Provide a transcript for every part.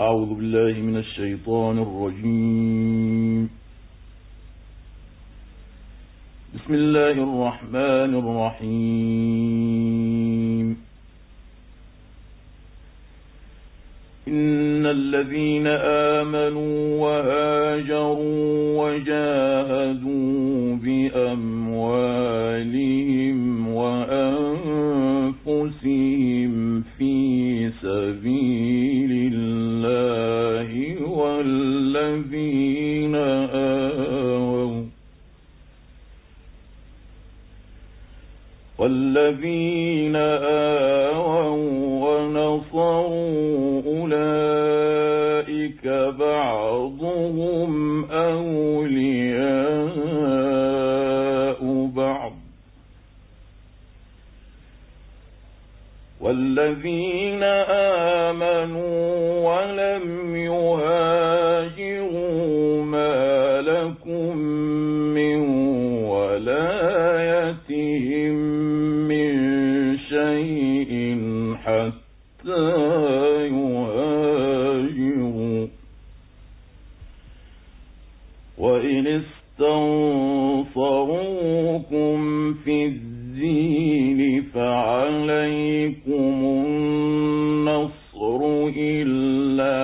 أعوذ بالله من الشيطان الرجيم. بسم الله الرحمن الرحيم. إن الذين آمنوا وهاجروا وجاهدوا بأموالهم وأنفسهم في سبيل والذين آووا ونصروا أولئك بعضهم أولياء بعض. والذين آمنوا ولم يهاجروا حتى يهاجروا. وإن استنصروكم في الدين فعليكم النصر إلا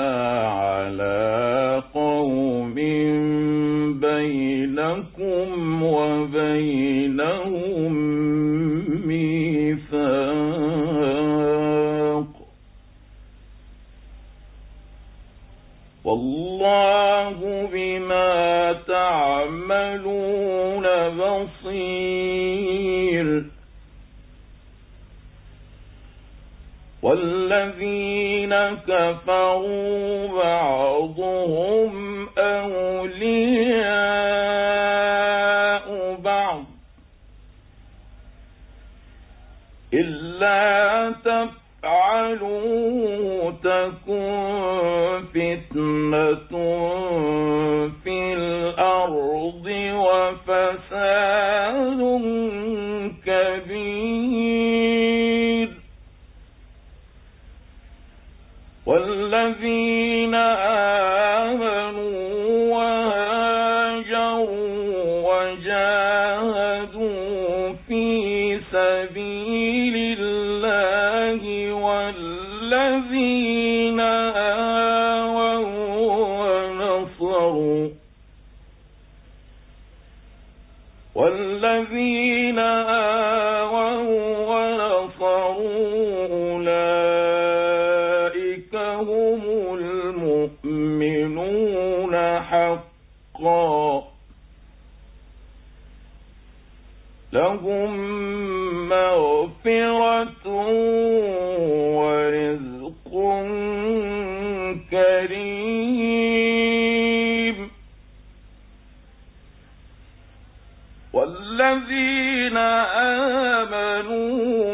على قوم بينكم وبينهم ميثاق. والله بما تعملون بصير. والذين كفروا بعضهم أولياء بعض إلا تفعلوا تكن فتنة في الأرض وفساد كبير والذين آمنوا وهاجروا وجاهدوا في سبيل الله ونصروا والذين آووا ونصروا أولئك هم المؤمنون حقا. لهم مغفرة والذين آمنوا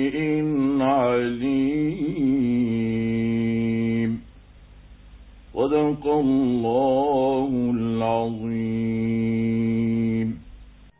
صدق الله العظيم.